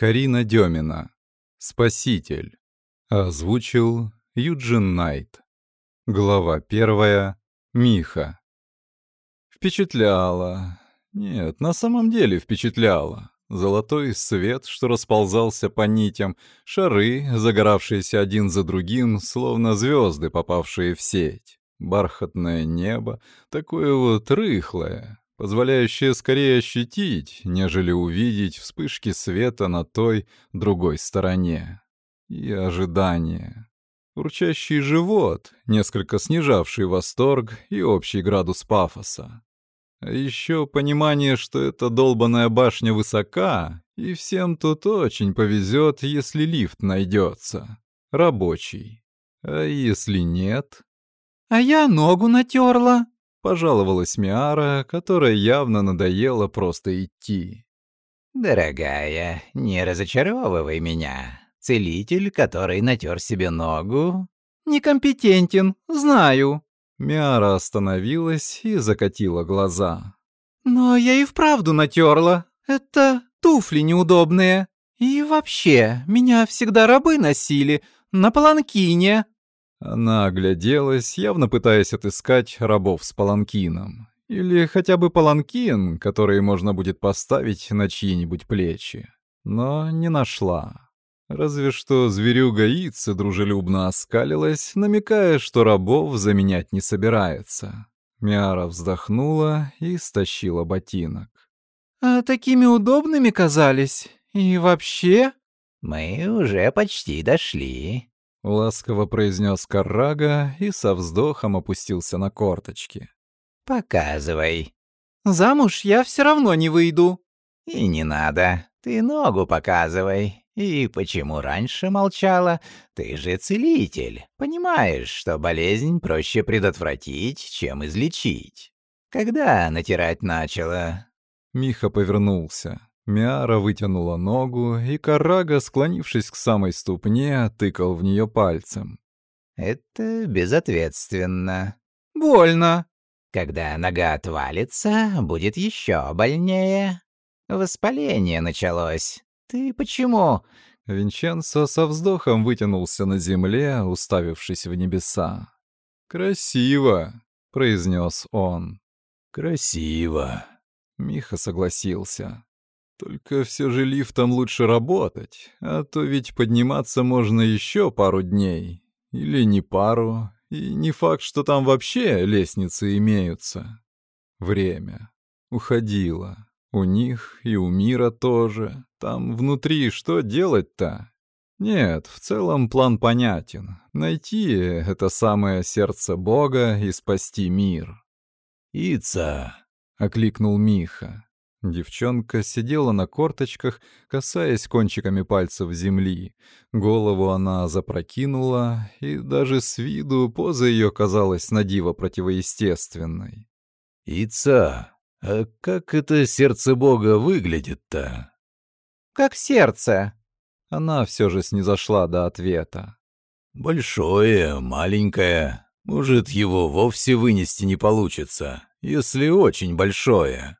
Карина Демина. Спаситель. Озвучил Юджин Найт. Глава первая. Миха. Впечатляло. Нет, на самом деле впечатляло. Золотой свет, что расползался по нитям, шары, загоравшиеся один за другим, словно звезды, попавшие в сеть. Бархатное небо, такое вот рыхлое, позволяющее скорее ощутить, нежели увидеть вспышки света на той, другой стороне. И ожидание. Урчащий живот, несколько снижавший восторг и общий градус пафоса. А еще понимание, что эта долбаная башня высока, и всем тут очень повезет, если лифт найдется. Рабочий. А если нет? «А я ногу натерла», — пожаловалась Миара, которая явно надоело просто идти. «Дорогая, не разочаровывай меня. Целитель, который натер себе ногу...» «Некомпетентен, знаю», Миара остановилась и закатила глаза. «Но я и вправду натерла. Это туфли неудобные. И вообще, меня всегда рабы носили. На паланкине». Она огляделась, явно пытаясь отыскать рабов с паланкином. Или хотя бы паланкин, который можно будет поставить на чьи-нибудь плечи. Но не нашла. Разве что зверюга Ица дружелюбно оскалилась, намекая, что рабов заменять не собирается. Миара вздохнула и стащила ботинок. «А такими удобными казались? И вообще...» «Мы уже почти дошли», — ласково произнес Каррага и со вздохом опустился на корточки. «Показывай». «Замуж я все равно не выйду». «И не надо. Ты ногу показывай. И почему раньше молчала? Ты же целитель. Понимаешь, что болезнь проще предотвратить, чем излечить. Когда натирать начала?» Миха повернулся. Миара вытянула ногу, и Карага, склонившись к самой ступне, тыкал в нее пальцем. «Это безответственно». «Больно». «Когда нога отвалится, будет еще больнее. Воспаление началось. «Ты почему?» Винченцо со вздохом вытянулся на земле, уставившись в небеса. «Красиво», — произнес он. «Красиво», — Миха согласился. «Только все же лифтом лучше работать, а то ведь подниматься можно еще пару дней. Или не пару, и не факт, что там вообще лестницы имеются. Время. Уходило. У них и у мира тоже. Там внутри что делать-то? Нет, в целом план понятен. Найти это самое сердце Бога и спасти мир. «Ица!» — окликнул Миха. Девчонка сидела на корточках, касаясь кончиками пальцев земли. Голову она запрокинула, и даже с виду поза ее казалась надиво противоестественной. «Ица!» «А как это сердце Бога выглядит-то?» «Как сердце». Она все же снизошла до ответа. «Большое, маленькое. Может, его вовсе вынести не получится, если очень большое».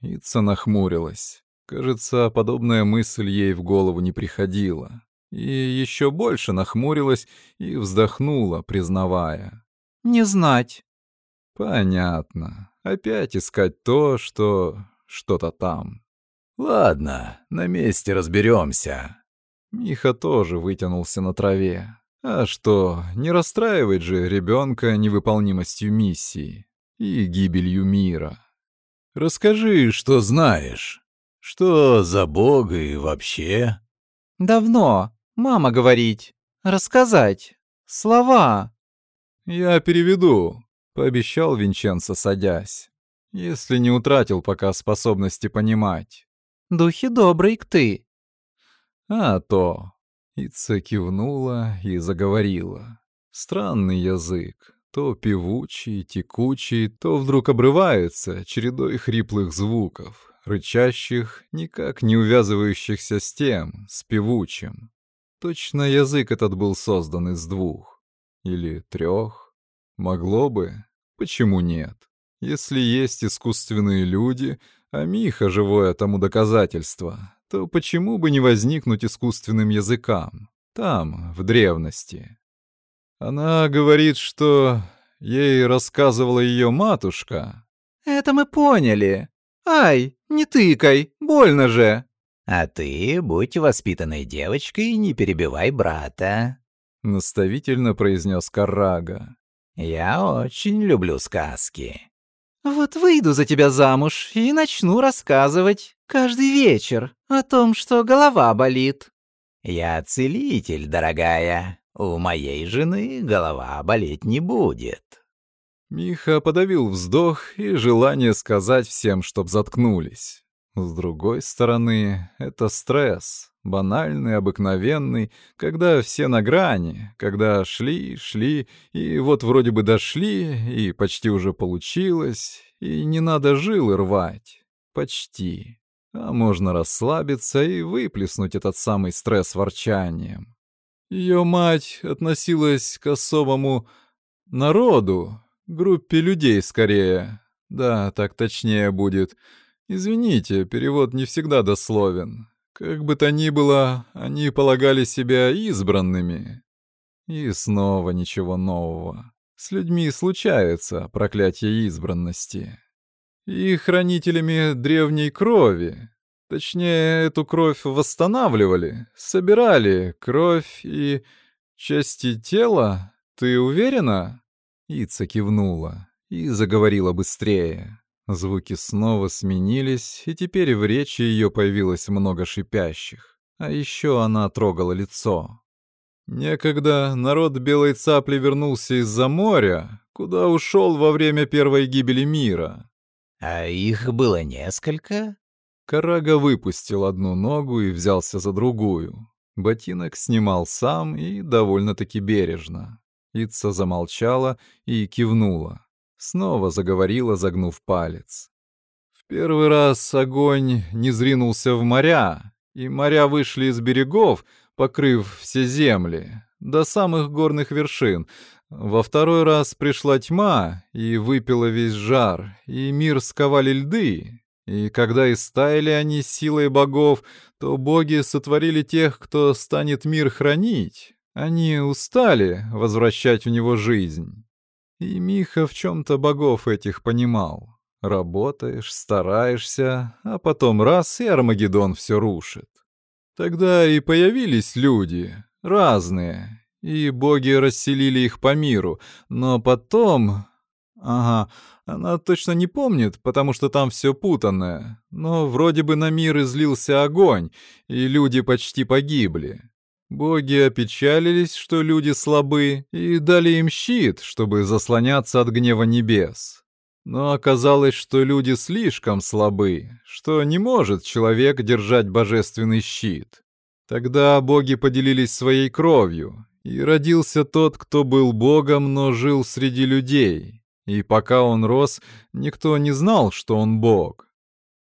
Ица нахмурилась. Кажется, подобная мысль ей в голову не приходила. И еще больше нахмурилась и вздохнула, признавая. «Не знать». «Понятно. Опять искать то, что... что-то там. Ладно, на месте разберемся. Миха тоже вытянулся на траве. А что, не расстраивать же ребенка невыполнимостью миссии и гибелью мира. Расскажи, что знаешь. Что за бог и вообще? Давно. Мама говорить. Рассказать. Слова. Я переведу пообещал Винченцо, садясь. Если не утратил пока способности понимать. «Духи добрый к ты». «А то». Ица кивнула и заговорила. Странный язык. То певучий, текучий, то вдруг обрывается чередой хриплых звуков, рычащих, никак не увязывающихся с тем, с певучим. Точно язык этот был создан из двух. Или трех. Могло бы, Почему нет? Если есть искусственные люди, а Миха живое тому доказательство, то почему бы не возникнуть искусственным языкам? Там, в древности. Она говорит, что ей рассказывала ее матушка. «Это мы поняли. Ай, не тыкай, больно же!» «А ты будь воспитанной девочкой и не перебивай брата», — наставительно произнес Карага. «Я очень люблю сказки». «Вот выйду за тебя замуж и начну рассказывать каждый вечер о том, что голова болит». «Я целитель, дорогая. У моей жены голова болеть не будет». Миха подавил вздох и желание сказать всем, чтоб заткнулись. С другой стороны, это стресс, банальный, обыкновенный, когда все на грани, когда шли, шли, и вот вроде бы дошли, и почти уже получилось, и не надо жилы рвать. Почти. А можно расслабиться и выплеснуть этот самый стресс ворчанием. Ее мать относилась к особому народу, группе людей скорее. Да, так точнее будет. Извините, перевод не всегда дословен. Как бы то ни было, они полагали себя избранными. И снова ничего нового. С людьми случается проклятие избранности. И хранителями древней крови. Точнее, эту кровь восстанавливали, собирали кровь и части тела. Ты уверена? Ица кивнула и заговорила быстрее. Звуки снова сменились, и теперь в речи ее появилось много шипящих. А еще она трогала лицо. Некогда народ Белой Цапли вернулся из-за моря, куда ушел во время первой гибели мира. «А их было несколько?» Карага выпустил одну ногу и взялся за другую. Ботинок снимал сам и довольно-таки бережно. Ица замолчала и кивнула. Снова заговорила, загнув палец. В первый раз огонь не зринулся в моря, и моря вышли из берегов, покрыв все земли, до самых горных вершин. Во второй раз пришла тьма и выпила весь жар, и мир сковали льды. И когда истаяли они силой богов, то боги сотворили тех, кто станет мир хранить. Они устали возвращать в него жизнь. И Миха в чем-то богов этих понимал. Работаешь, стараешься, а потом раз — и Армагеддон все рушит. Тогда и появились люди, разные, и боги расселили их по миру, но потом... Ага, она точно не помнит, потому что там все путанное, но вроде бы на мир излился огонь, и люди почти погибли. Боги опечалились, что люди слабы, и дали им щит, чтобы заслоняться от гнева небес. Но оказалось, что люди слишком слабы, что не может человек держать божественный щит. Тогда боги поделились своей кровью, и родился тот, кто был богом, но жил среди людей. И пока он рос, никто не знал, что он бог.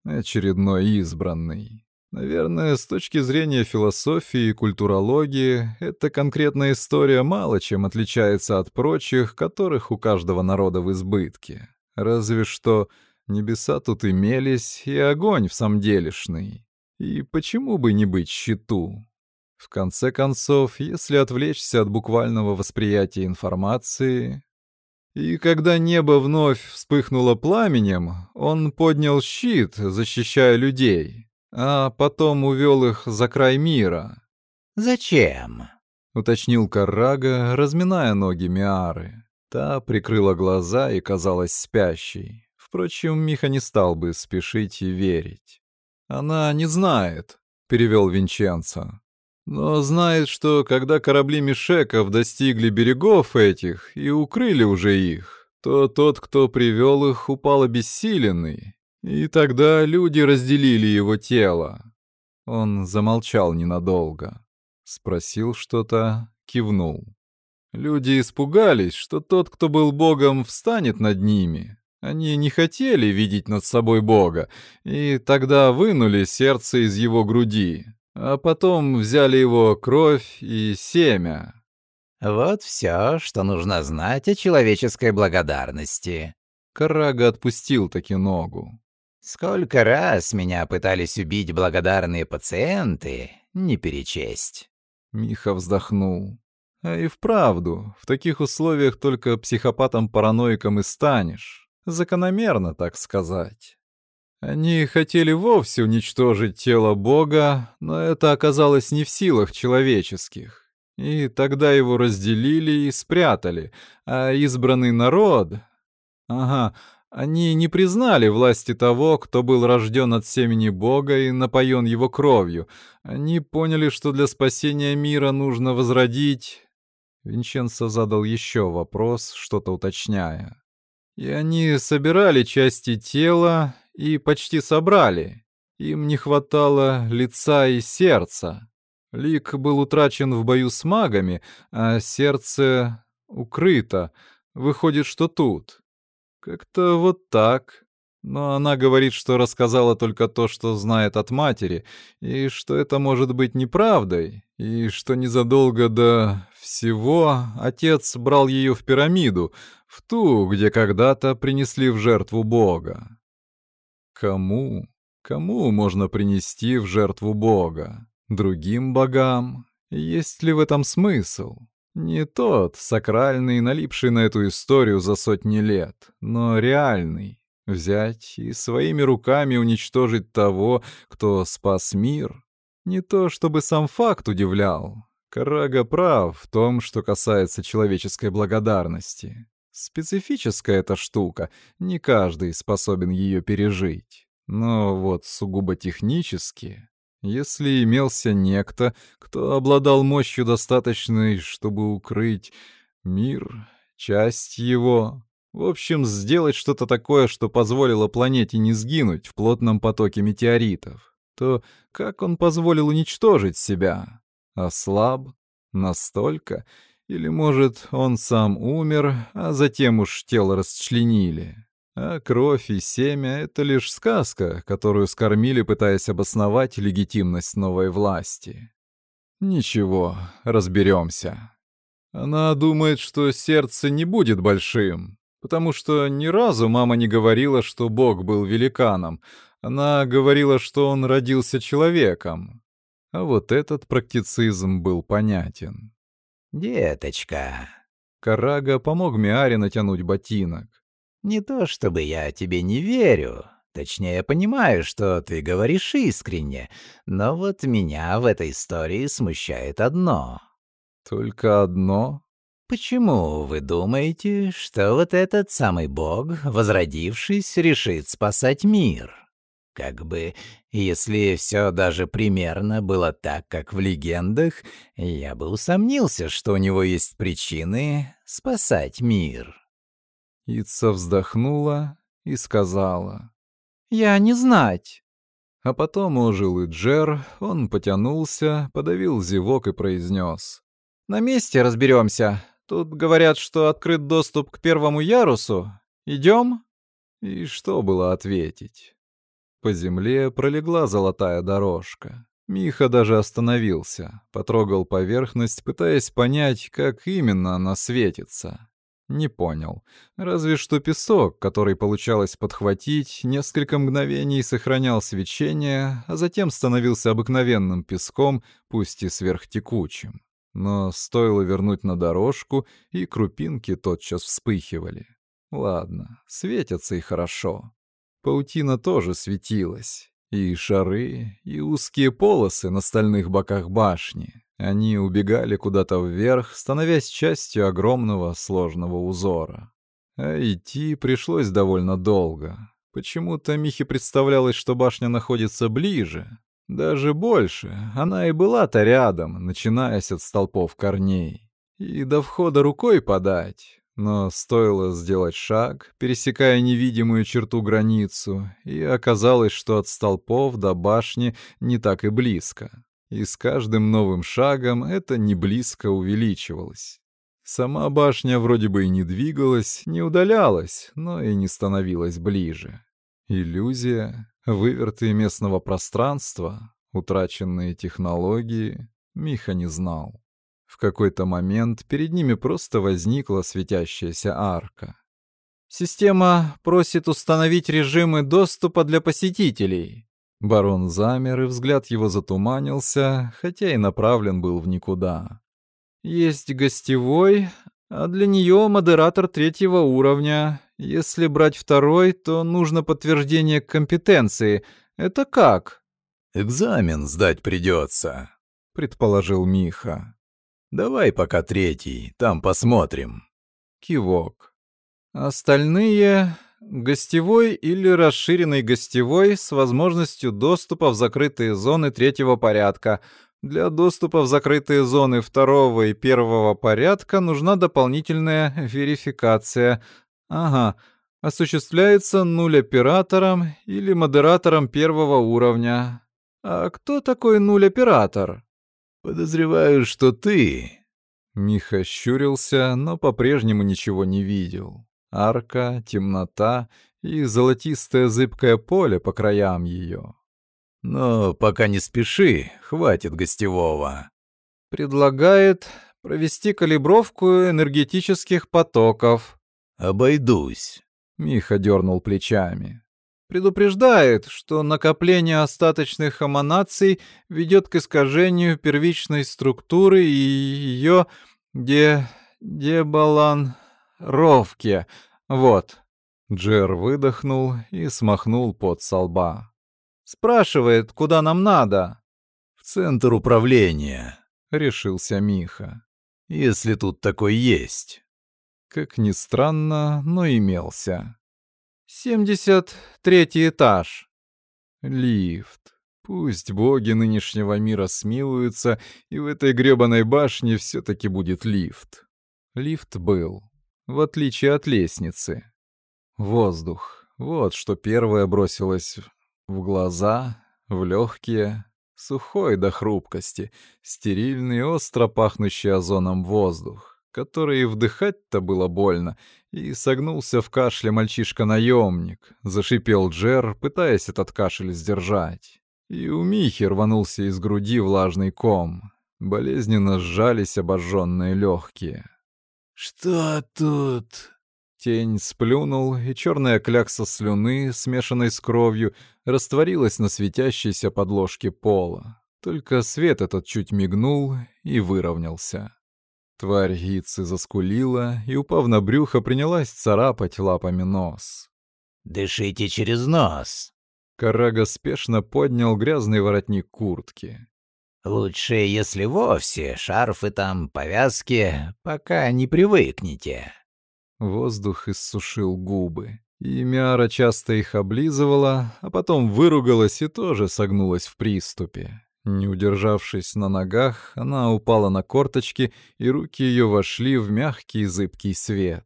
Очередной избранный. Наверное, с точки зрения философии и культурологии, эта конкретная история мало чем отличается от прочих, которых у каждого народа в избытке. Разве что небеса тут имелись и огонь в самом делешный. И почему бы не быть щиту? В конце концов, если отвлечься от буквального восприятия информации... И когда небо вновь вспыхнуло пламенем, он поднял щит, защищая людей а потом увел их за край мира. «Зачем?» — уточнил Каррага, разминая ноги Миары. Та прикрыла глаза и казалась спящей. Впрочем, Миха не стал бы спешить и верить. «Она не знает», — перевел Винченцо. «Но знает, что когда корабли Мишеков достигли берегов этих и укрыли уже их, то тот, кто привел их, упал обессиленный, и тогда люди разделили его тело. Он замолчал ненадолго. Спросил что-то, кивнул. Люди испугались, что тот, кто был богом, встанет над ними. Они не хотели видеть над собой бога, и тогда вынули сердце из его груди, а потом взяли его кровь и семя. Вот все, что нужно знать о человеческой благодарности. Карага отпустил таки ногу. Сколько раз меня пытались убить благодарные пациенты, не перечесть. Миха вздохнул. А и вправду, в таких условиях только психопатом-параноиком и станешь. Закономерно, так сказать. Они хотели вовсе уничтожить тело Бога, но это оказалось не в силах человеческих. И тогда его разделили и спрятали, а избранный народ... Ага, они не признали власти того, кто был рожден от семени Бога и напоен его кровью. Они поняли, что для спасения мира нужно возродить... Винченцо задал еще вопрос, что-то уточняя. И они собирали части тела и почти собрали. Им не хватало лица и сердца. Лик был утрачен в бою с магами, а сердце укрыто. Выходит, что тут. Как-то вот так. Но она говорит, что рассказала только то, что знает от матери, и что это может быть неправдой, и что незадолго до всего отец брал ее в пирамиду, в ту, где когда-то принесли в жертву Бога. Кому? Кому можно принести в жертву Бога? Другим богам? Есть ли в этом смысл? Не тот, сакральный, налипший на эту историю за сотни лет, но реальный. Взять и своими руками уничтожить того, кто спас мир. Не то, чтобы сам факт удивлял. Карага прав в том, что касается человеческой благодарности. Специфическая эта штука, не каждый способен ее пережить. Но вот сугубо технически если имелся некто, кто обладал мощью достаточной, чтобы укрыть мир, часть его, в общем, сделать что-то такое, что позволило планете не сгинуть в плотном потоке метеоритов, то как он позволил уничтожить себя? Ослаб? Настолько? Или, может, он сам умер, а затем уж тело расчленили? А кровь и семя — это лишь сказка, которую скормили, пытаясь обосновать легитимность новой власти. Ничего, разберемся. Она думает, что сердце не будет большим, потому что ни разу мама не говорила, что Бог был великаном. Она говорила, что он родился человеком. А вот этот практицизм был понятен. «Деточка...» Карага помог Миаре натянуть ботинок. Не то чтобы я тебе не верю. Точнее, понимаю, что ты говоришь искренне, но вот меня в этой истории смущает одно. Только одно? Почему вы думаете, что вот этот самый бог, возродившись, решит спасать мир? Как бы, если все даже примерно было так, как в легендах, я бы усомнился, что у него есть причины спасать мир. Ица вздохнула и сказала. «Я не знать». А потом ожил и Джер, он потянулся, подавил зевок и произнес. «На месте разберемся. Тут говорят, что открыт доступ к первому ярусу. Идем?» И что было ответить? По земле пролегла золотая дорожка. Миха даже остановился, потрогал поверхность, пытаясь понять, как именно она светится. Не понял. Разве что песок, который получалось подхватить, несколько мгновений сохранял свечение, а затем становился обыкновенным песком, пусть и сверхтекучим. Но стоило вернуть на дорожку, и крупинки тотчас вспыхивали. Ладно, светятся и хорошо. Паутина тоже светилась. И шары, и узкие полосы на стальных боках башни. Они убегали куда-то вверх, становясь частью огромного сложного узора. А идти пришлось довольно долго. Почему-то Михе представлялось, что башня находится ближе. Даже больше. Она и была-то рядом, начинаясь от столпов корней. И до входа рукой подать. Но стоило сделать шаг, пересекая невидимую черту границу, и оказалось, что от столпов до башни не так и близко и с каждым новым шагом это не близко увеличивалось. Сама башня вроде бы и не двигалась, не удалялась, но и не становилась ближе. Иллюзия, выверты местного пространства, утраченные технологии Миха не знал. В какой-то момент перед ними просто возникла светящаяся арка. Система просит установить режимы доступа для посетителей. Барон замер, и взгляд его затуманился, хотя и направлен был в никуда. Есть гостевой, а для нее модератор третьего уровня. Если брать второй, то нужно подтверждение компетенции. Это как? Экзамен сдать придется, предположил Миха. Давай пока третий, там посмотрим. Кивок. Остальные — гостевой или расширенный гостевой с возможностью доступа в закрытые зоны третьего порядка. Для доступа в закрытые зоны второго и первого порядка нужна дополнительная верификация. Ага, осуществляется нуль оператором или модератором первого уровня. А кто такой нуль оператор? Подозреваю, что ты. Миха щурился, но по-прежнему ничего не видел арка, темнота и золотистое зыбкое поле по краям ее. Но пока не спеши, хватит гостевого. Предлагает провести калибровку энергетических потоков. Обойдусь. Миха дернул плечами. Предупреждает, что накопление остаточных эманаций ведет к искажению первичной структуры и ее де... дебаланровке, вот. Джер выдохнул и смахнул пот со лба. Спрашивает, куда нам надо. В центр управления, решился Миха. Если тут такой есть. Как ни странно, но имелся. «Семьдесят третий этаж». Лифт. Пусть боги нынешнего мира смилуются, и в этой гребаной башне все-таки будет лифт. Лифт был в отличие от лестницы. Воздух. Вот что первое бросилось в глаза, в легкие, сухой до хрупкости, стерильный, остро пахнущий озоном воздух, который и вдыхать-то было больно, и согнулся в кашле мальчишка-наемник, зашипел Джер, пытаясь этот кашель сдержать. И у Михи рванулся из груди влажный ком. Болезненно сжались обожженные легкие. «Что тут?» Тень сплюнул, и черная клякса слюны, смешанной с кровью, растворилась на светящейся подложке пола. Только свет этот чуть мигнул и выровнялся. Тварь яйцы заскулила и, упав на брюхо, принялась царапать лапами нос. «Дышите через нос!» Карага спешно поднял грязный воротник куртки. Лучше, если вовсе, шарфы там, повязки, пока не привыкнете. Воздух иссушил губы. И Миара часто их облизывала, а потом выругалась и тоже согнулась в приступе. Не удержавшись на ногах, она упала на корточки, и руки ее вошли в мягкий зыбкий свет.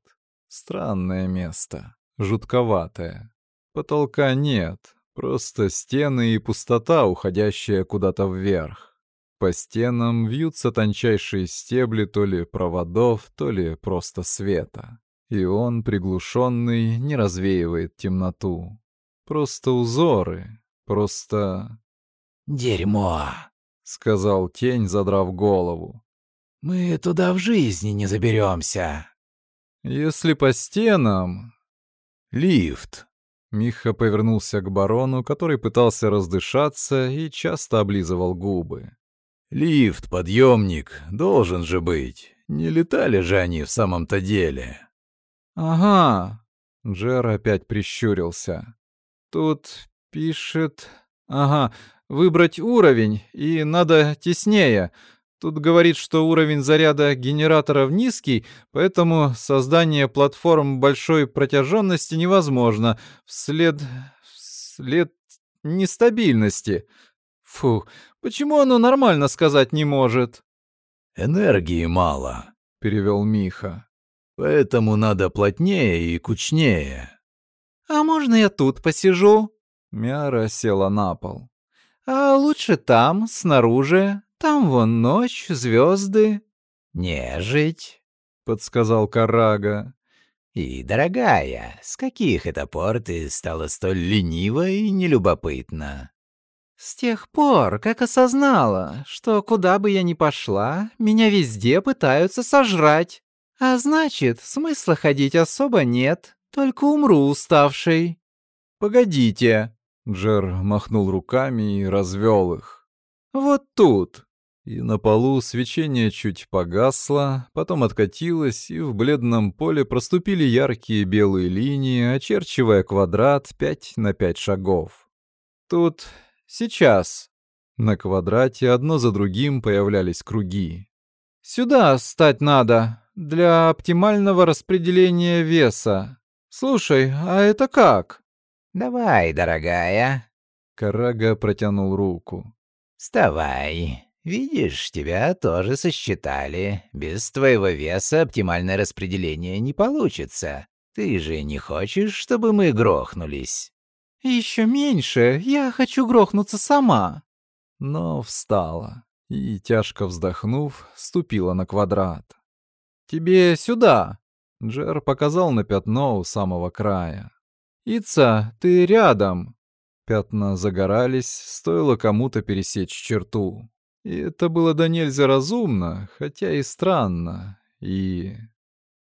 Странное место, жутковатое. Потолка нет, просто стены и пустота, уходящая куда-то вверх. По стенам вьются тончайшие стебли то ли проводов, то ли просто света. И он, приглушенный, не развеивает темноту. Просто узоры, просто... «Дерьмо!» — сказал тень, задрав голову. «Мы туда в жизни не заберемся. «Если по стенам...» «Лифт!» Миха повернулся к барону, который пытался раздышаться и часто облизывал губы. Лифт, подъемник, должен же быть. Не летали же они в самом-то деле. Ага. Джер опять прищурился. Тут пишет... Ага, выбрать уровень, и надо теснее. Тут говорит, что уровень заряда генераторов низкий, поэтому создание платформ большой протяженности невозможно, вслед... вслед нестабильности. Фу, почему оно нормально сказать не может? Энергии мало, перевел Миха. Поэтому надо плотнее и кучнее. А можно я тут посижу? Мяра села на пол. А лучше там, снаружи. Там вон ночь, звезды. Нежить, подсказал Карага. И, дорогая, с каких это пор ты стала столь ленива и нелюбопытна? С тех пор, как осознала, что куда бы я ни пошла, меня везде пытаются сожрать. А значит, смысла ходить особо нет. только умру уставший. Погодите. Джер махнул руками и развел их. Вот тут. И на полу свечение чуть погасло, потом откатилось, и в бледном поле проступили яркие белые линии, очерчивая квадрат пять на пять шагов. Тут сейчас. На квадрате одно за другим появлялись круги. Сюда стать надо, для оптимального распределения веса. Слушай, а это как? Давай, дорогая. Карага протянул руку. Вставай. Видишь, тебя тоже сосчитали. Без твоего веса оптимальное распределение не получится. Ты же не хочешь, чтобы мы грохнулись? Еще меньше. Я хочу грохнуться сама. Но встала и, тяжко вздохнув, ступила на квадрат. «Тебе сюда!» — Джер показал на пятно у самого края. «Ица, ты рядом!» Пятна загорались, стоило кому-то пересечь черту. И это было до нельзя разумно, хотя и странно, и...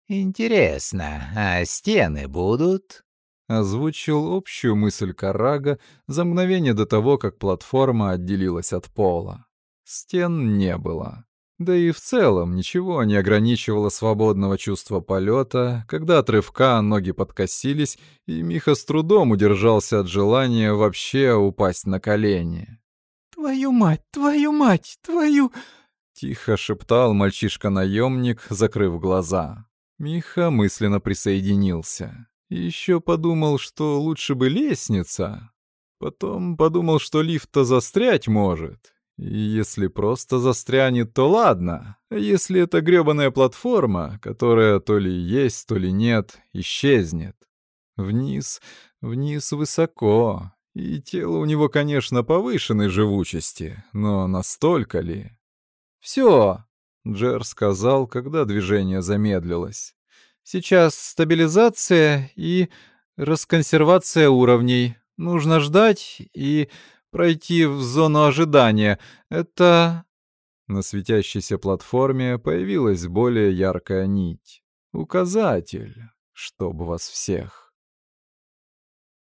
«Интересно, а стены будут?» Озвучил общую мысль Карага за мгновение до того, как платформа отделилась от пола. Стен не было. Да и в целом ничего не ограничивало свободного чувства полета, когда от рывка ноги подкосились, и Миха с трудом удержался от желания вообще упасть на колени. «Твою мать, твою мать, твою...» — тихо шептал мальчишка-наемник, закрыв глаза. Миха мысленно присоединился. Еще подумал, что лучше бы лестница. Потом подумал, что лифт-то застрять может. Если просто застрянет, то ладно. Если это грёбаная платформа, которая то ли есть, то ли нет, исчезнет. Вниз, вниз высоко. И тело у него, конечно, повышенной живучести, но настолько ли? «Всё», — Джер сказал, когда движение замедлилось. «Сейчас стабилизация и расконсервация уровней. Нужно ждать и пройти в зону ожидания. Это...» На светящейся платформе появилась более яркая нить. Указатель, чтобы вас всех.